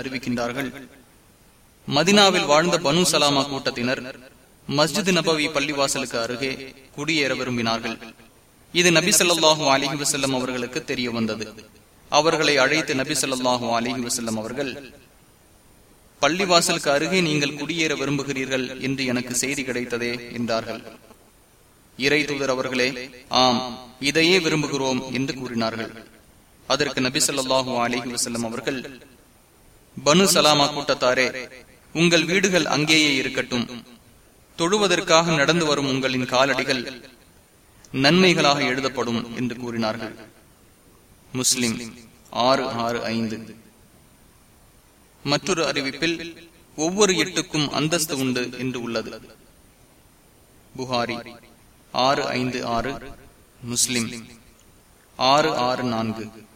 அறிவிக்கின்றார்கள் மதினாவில் வாழ்ந்த பனு சலாமா கூட்டத்தினர் மஸ்ஜித் நபவி பள்ளிவாசலுக்கு அருகே குடியேற விரும்பினார்கள். இது நபி சொல்லாஹு அலிஹி வசல்லம் அவர்களுக்கு தெரிய வந்தது. அவர்களை அழைத்து நபி சொல்லாஹு அலிஹி வசல்லம் அவர்கள் பள்ளிவாசலுக்கு அருகே நீங்கள் குடியேற விரும்புகிறீர்கள் என்று எனக்கு செய்தி கிடைத்ததே என்றார்கள். இறை தூதர் அவர்களே ஆம் இதையே விரும்புகிறோம் என்று கூறினார்கள். அதற்கு நபி சொல்லாஹு அலிஹி வசல்லம் அவர்கள் பனு சலாமா கூட்டத்தாரே உங்கள் வீடுகள் அங்கேயே இருக்கட்டும். தொழுவதற்காக நடந்து வரும் உங்களின் காலடிகள் நன்மைகளாக எழுதப்படும் என்று கூறினார்கள். முஸ்லிம் ஆறு ஆறு ஐந்து. மற்றொரு அறிவிப்பில் ஒவ்வொரு எட்டுக்கும் அந்தஸ்து உண்டு என்று உள்ளது. புகாரி ஆறு ஐந்து ஆறு முஸ்லிம். ஆறு ஆறு நான்கு.